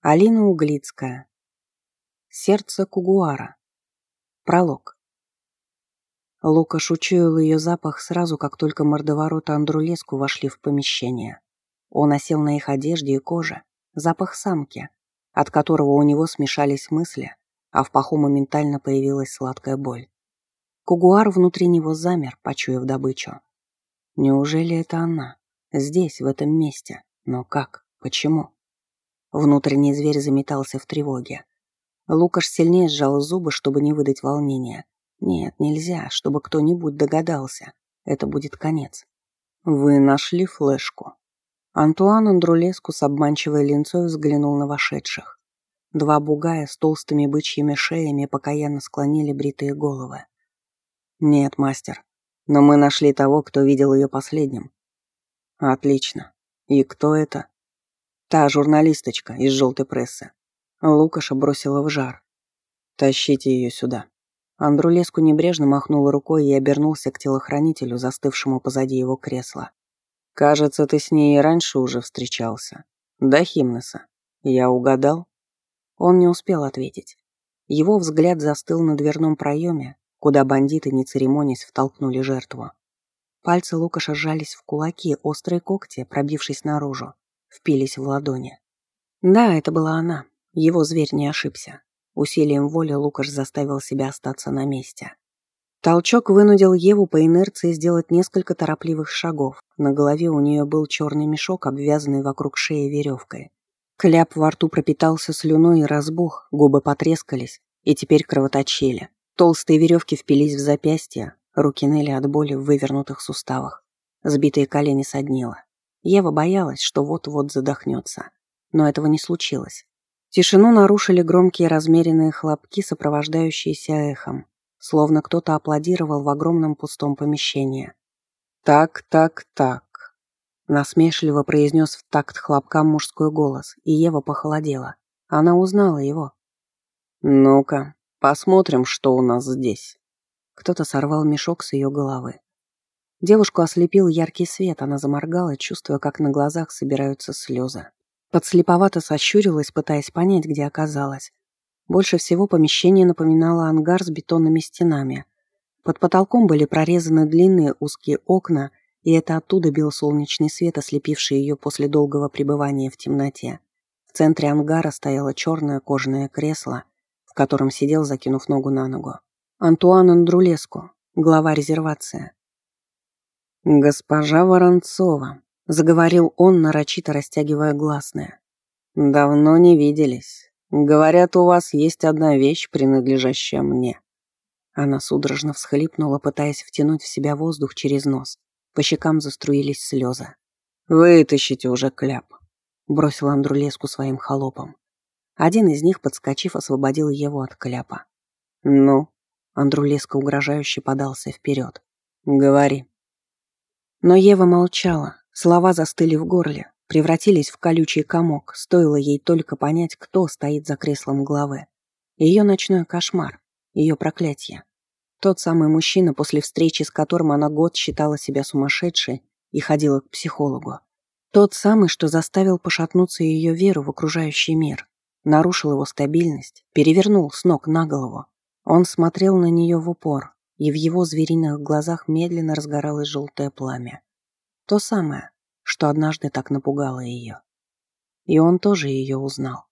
Алина Углицкая. Сердце Кугуара. Пролог. Лукаш учуял ее запах сразу, как только мордоворота Андрулеску вошли в помещение. Он осел на их одежде и коже, запах самки, от которого у него смешались мысли, а в паху моментально появилась сладкая боль. Кугуар внутри него замер, почуяв добычу. Неужели это она? Здесь, в этом месте. Но как? Почему? Внутренний зверь заметался в тревоге. Лукаш сильнее сжал зубы, чтобы не выдать волнения. Нет, нельзя, чтобы кто-нибудь догадался. Это будет конец. Вы нашли флешку. Антуан Андрулеску с обманчивой линцой взглянул на вошедших. Два бугая с толстыми бычьими шеями покаянно склонили бритые головы. «Нет, мастер, но мы нашли того, кто видел ее последним». «Отлично. И кто это?» Та журналисточка из желтой прессы. Лукаша бросила в жар. «Тащите ее сюда». Андрулеску небрежно махнул рукой и обернулся к телохранителю, застывшему позади его кресла. «Кажется, ты с ней и раньше уже встречался. Да, Химнеса? Я угадал?» Он не успел ответить. Его взгляд застыл на дверном проеме, куда бандиты, не церемонясь, втолкнули жертву. Пальцы Лукаша сжались в кулаки, острые когти, пробившись наружу, впились в ладони. Да, это была она. Его зверь не ошибся. Усилием воли Лукаш заставил себя остаться на месте. Толчок вынудил Еву по инерции сделать несколько торопливых шагов. На голове у нее был черный мешок, обвязанный вокруг шеи веревкой. Кляп во рту пропитался слюной и разбух, губы потрескались и теперь кровоточили. Толстые веревки впились в запястья, руки ныли от боли в вывернутых суставах. Сбитые колени соднило. Ева боялась, что вот-вот задохнется. Но этого не случилось. Тишину нарушили громкие размеренные хлопки, сопровождающиеся эхом, словно кто-то аплодировал в огромном пустом помещении. «Так, так, так», — насмешливо произнес в такт хлопкам мужской голос, и Ева похолодела. Она узнала его. «Ну-ка, посмотрим, что у нас здесь». Кто-то сорвал мешок с ее головы. Девушку ослепил яркий свет, она заморгала, чувствуя, как на глазах собираются слезы. Подслеповато сощурилась, пытаясь понять, где оказалась. Больше всего помещение напоминало ангар с бетонными стенами. Под потолком были прорезаны длинные узкие окна, и это оттуда бил солнечный свет, ослепивший ее после долгого пребывания в темноте. В центре ангара стояло черное кожаное кресло, в котором сидел, закинув ногу на ногу. Антуан Андрулеску, глава резервации. «Госпожа Воронцова», — заговорил он, нарочито растягивая гласное. «Давно не виделись. Говорят, у вас есть одна вещь, принадлежащая мне». Она судорожно всхлипнула, пытаясь втянуть в себя воздух через нос. По щекам заструились слезы. «Вытащите уже кляп», — бросил Андрулеску своим холопом. Один из них, подскочив, освободил его от кляпа. «Ну?» — Андрулеска угрожающе подался вперед. «Говори». Но Ева молчала, слова застыли в горле, превратились в колючий комок, стоило ей только понять, кто стоит за креслом главы. Ее ночной кошмар, ее проклятие. Тот самый мужчина, после встречи с которым она год считала себя сумасшедшей и ходила к психологу. Тот самый, что заставил пошатнуться ее веру в окружающий мир, нарушил его стабильность, перевернул с ног на голову. Он смотрел на нее в упор, и в его звериных глазах медленно разгоралось желтое пламя. То самое, что однажды так напугало ее. И он тоже ее узнал.